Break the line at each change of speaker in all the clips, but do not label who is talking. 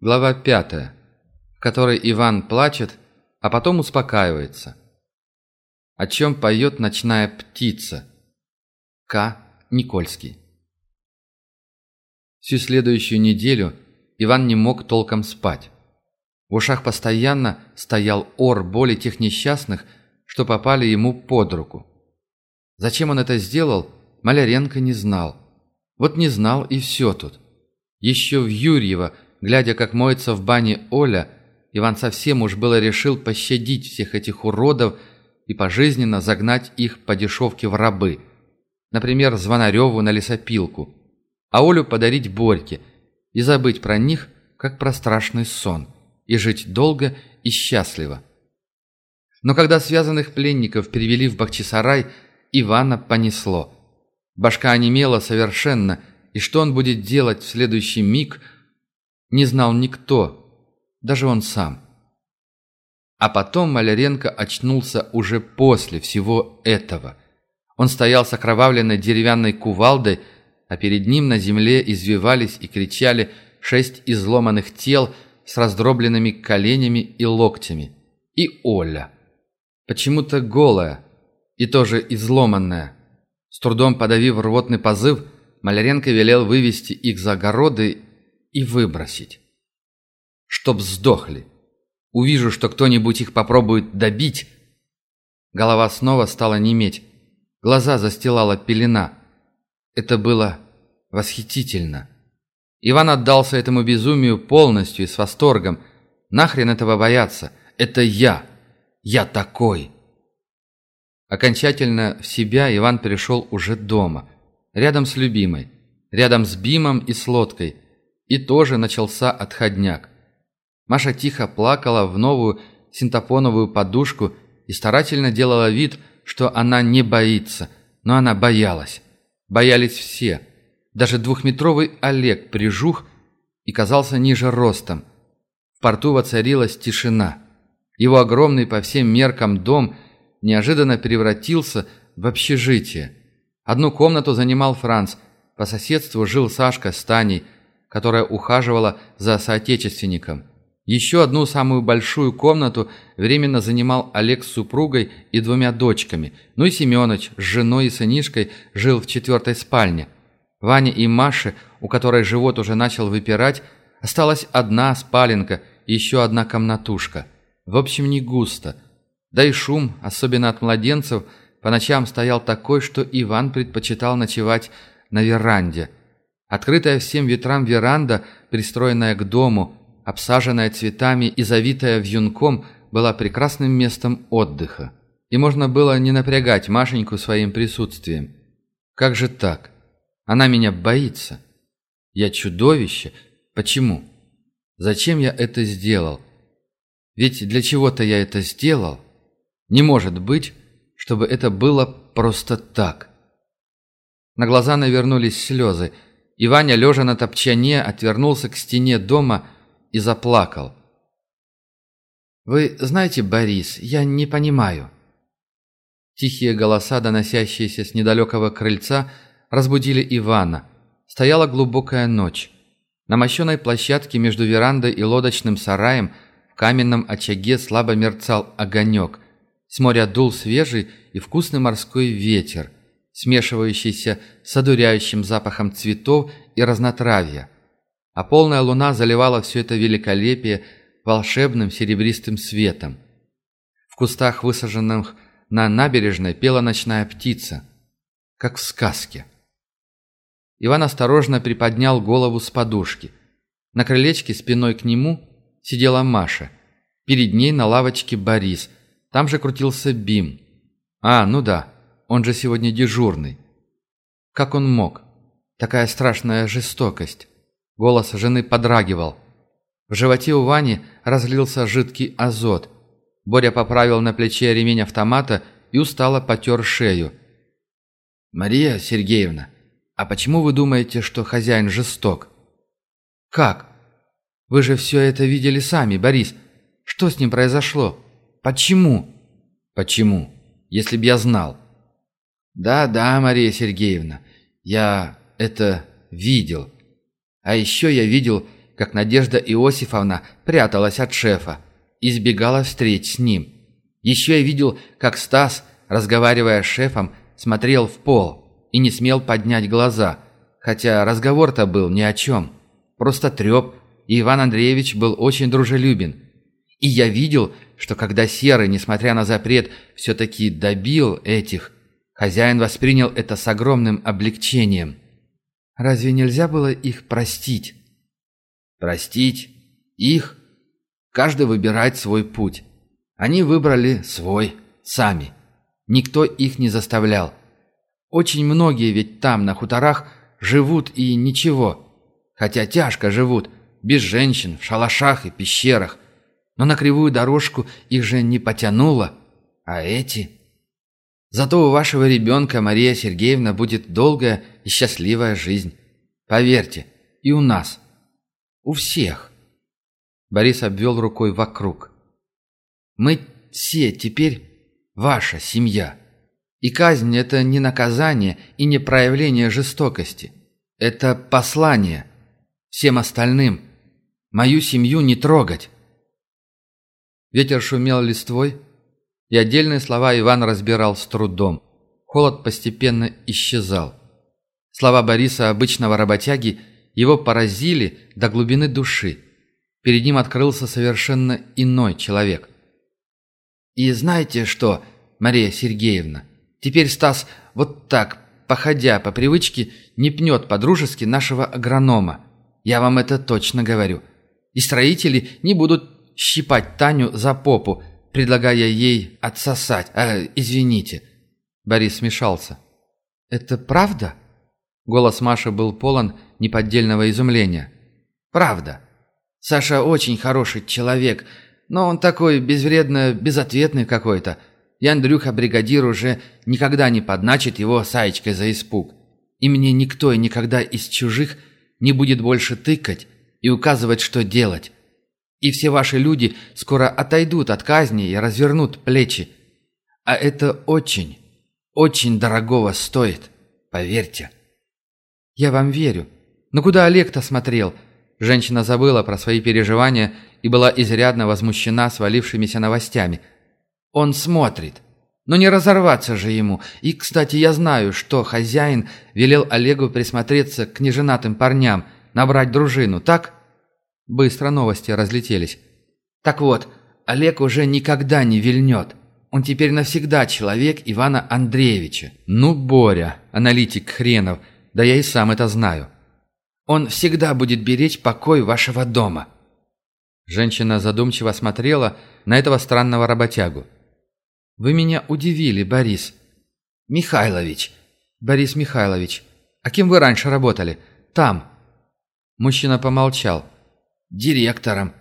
Глава пятая, в которой Иван плачет, а потом успокаивается. О чем поет ночная птица. К. Никольский. Всю следующую неделю Иван не мог толком спать. В ушах постоянно стоял ор боли тех несчастных, что попали ему под руку. Зачем он это сделал, Маляренко не знал. Вот не знал и все тут. Еще в Юрьево – Глядя, как моется в бане Оля, Иван совсем уж было решил пощадить всех этих уродов и пожизненно загнать их по дешевке в рабы. Например, Звонареву на лесопилку. А Олю подарить Борьке и забыть про них, как про страшный сон, и жить долго и счастливо. Но когда связанных пленников перевели в Бахчисарай, Ивана понесло. Башка онемела совершенно, и что он будет делать в следующий миг – не знал никто, даже он сам. А потом Маляренко очнулся уже после всего этого. Он стоял с окровавленной деревянной кувалдой, а перед ним на земле извивались и кричали шесть изломанных тел с раздробленными коленями и локтями. И Оля. Почему-то голая и тоже изломанная. С трудом подавив рвотный позыв, Маляренко велел вывести их за огороды и выбросить. Чтоб сдохли. Увижу, что кто-нибудь их попробует добить. Голова снова стала неметь. Глаза застилала пелена. Это было восхитительно. Иван отдался этому безумию полностью и с восторгом. Нахрен этого бояться? Это я. Я такой. Окончательно в себя Иван перешел уже дома. Рядом с любимой. Рядом с Бимом и с лодкой – и тоже начался отходняк. Маша тихо плакала в новую синтопоновую подушку и старательно делала вид, что она не боится, но она боялась. Боялись все. Даже двухметровый Олег прижух и казался ниже ростом. В порту воцарилась тишина. Его огромный по всем меркам дом неожиданно превратился в общежитие. Одну комнату занимал Франц, по соседству жил Сашка с Таней – которая ухаживала за соотечественником. Еще одну самую большую комнату временно занимал Олег с супругой и двумя дочками. Ну и Семенович с женой и сынишкой жил в четвертой спальне. Ване и Маше, у которой живот уже начал выпирать, осталась одна спаленка и еще одна комнатушка. В общем, не густо. Да и шум, особенно от младенцев, по ночам стоял такой, что Иван предпочитал ночевать на веранде – Открытая всем ветрам веранда, пристроенная к дому, обсаженная цветами и завитая вьюнком, была прекрасным местом отдыха. И можно было не напрягать Машеньку своим присутствием. Как же так? Она меня боится. Я чудовище? Почему? Зачем я это сделал? Ведь для чего-то я это сделал. Не может быть, чтобы это было просто так. На глаза навернулись слезы – и Ваня, лежа на топчане, отвернулся к стене дома и заплакал. «Вы знаете, Борис, я не понимаю». Тихие голоса, доносящиеся с недалекого крыльца, разбудили Ивана. Стояла глубокая ночь. На мощенной площадке между верандой и лодочным сараем в каменном очаге слабо мерцал огонек. С моря дул свежий и вкусный морской ветер – смешивающийся с одуряющим запахом цветов и разнотравья. А полная луна заливала все это великолепие волшебным серебристым светом. В кустах, высаженных на набережной, пела ночная птица, как в сказке. Иван осторожно приподнял голову с подушки. На крылечке спиной к нему сидела Маша. Перед ней на лавочке Борис. Там же крутился Бим. А, ну да, он же сегодня дежурный. Как он мог? Такая страшная жестокость. Голос жены подрагивал. В животе у Вани разлился жидкий азот. Боря поправил на плече ремень автомата и устало потер шею. «Мария Сергеевна, а почему вы думаете, что хозяин жесток?» «Как? Вы же все это видели сами, Борис. Что с ним произошло? Почему?» «Почему? Если б я знал. «Да, да, Мария Сергеевна, я это видел. А еще я видел, как Надежда Иосифовна пряталась от шефа, избегала встреч с ним. Еще я видел, как Стас, разговаривая с шефом, смотрел в пол и не смел поднять глаза, хотя разговор-то был ни о чем. Просто треп, и Иван Андреевич был очень дружелюбен. И я видел, что когда Серый, несмотря на запрет, все-таки добил этих, хозяин воспринял это с огромным облегчением. Разве нельзя было их простить? Простить? Их? Каждый выбирает свой путь. Они выбрали свой, сами. Никто их не заставлял. Очень многие ведь там, на хуторах, живут и ничего. Хотя тяжко живут, без женщин, в шалашах и пещерах. Но на кривую дорожку их же не потянуло. А эти... Зато у вашего ребенка, Мария Сергеевна, будет долгая и счастливая жизнь. Поверьте, и у нас. У всех. Борис обвел рукой вокруг. Мы все теперь ваша семья. И казнь – это не наказание и не проявление жестокости. Это послание всем остальным. Мою семью не трогать. Ветер шумел листвой, и отдельные слова Иван разбирал с трудом. Холод постепенно исчезал. Слова Бориса, обычного работяги, его поразили до глубины души. Перед ним открылся совершенно иной человек. «И знаете что, Мария Сергеевна, теперь Стас вот так, походя по привычке, не пнет по-дружески нашего агронома. Я вам это точно говорю. И строители не будут щипать Таню за попу, предлагая ей отсосать. А, извините». Борис смешался. «Это правда?» Голос Маши был полон неподдельного изумления. «Правда. Саша очень хороший человек, но он такой безвредно безответный какой-то. И Андрюха, бригадир, уже никогда не подначит его саечкой за испуг. И мне никто и никогда из чужих не будет больше тыкать и указывать, что делать. И все ваши люди скоро отойдут от казни и развернут плечи. А это очень, очень дорогого стоит, поверьте. Я вам верю. Но куда Олег-то смотрел? Женщина забыла про свои переживания и была изрядно возмущена свалившимися новостями. Он смотрит. Но не разорваться же ему. И, кстати, я знаю, что хозяин велел Олегу присмотреться к неженатым парням, набрать дружину, так? Быстро новости разлетелись. Так вот, Олег уже никогда не вильнет. Он теперь навсегда человек Ивана Андреевича. Ну, Боря, аналитик хренов, да я и сам это знаю. Он всегда будет беречь покой вашего дома». Женщина задумчиво смотрела на этого странного работягу. «Вы меня удивили, Борис». «Михайлович». «Борис Михайлович. А кем вы раньше работали? Там». Мужчина помолчал директором.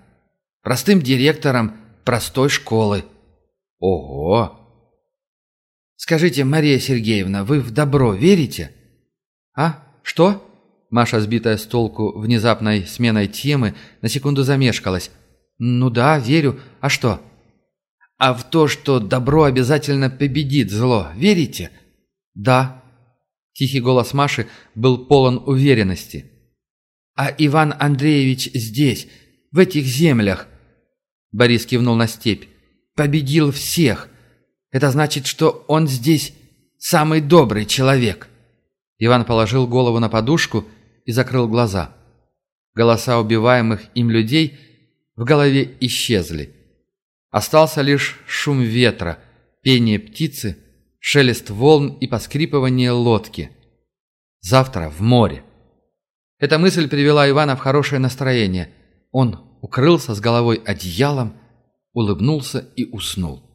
Простым директором простой школы. Ого! Скажите, Мария Сергеевна, вы в добро верите? А? Что? Маша, сбитая с толку внезапной сменой темы, на секунду замешкалась. «Ну да, верю. А что?» «А в то, что добро обязательно победит зло, верите?» «Да». Тихий голос Маши был полон уверенности. «А Иван Андреевич здесь, в этих землях?» Борис кивнул на степь. «Победил всех. Это значит, что он здесь самый добрый человек». Иван положил голову на подушку и закрыл глаза. Голоса убиваемых им людей в голове исчезли. Остался лишь шум ветра, пение птицы, шелест волн и поскрипывание лодки. Завтра в море. Эта мысль привела Ивана в хорошее настроение. Он укрылся с головой одеялом, улыбнулся и уснул.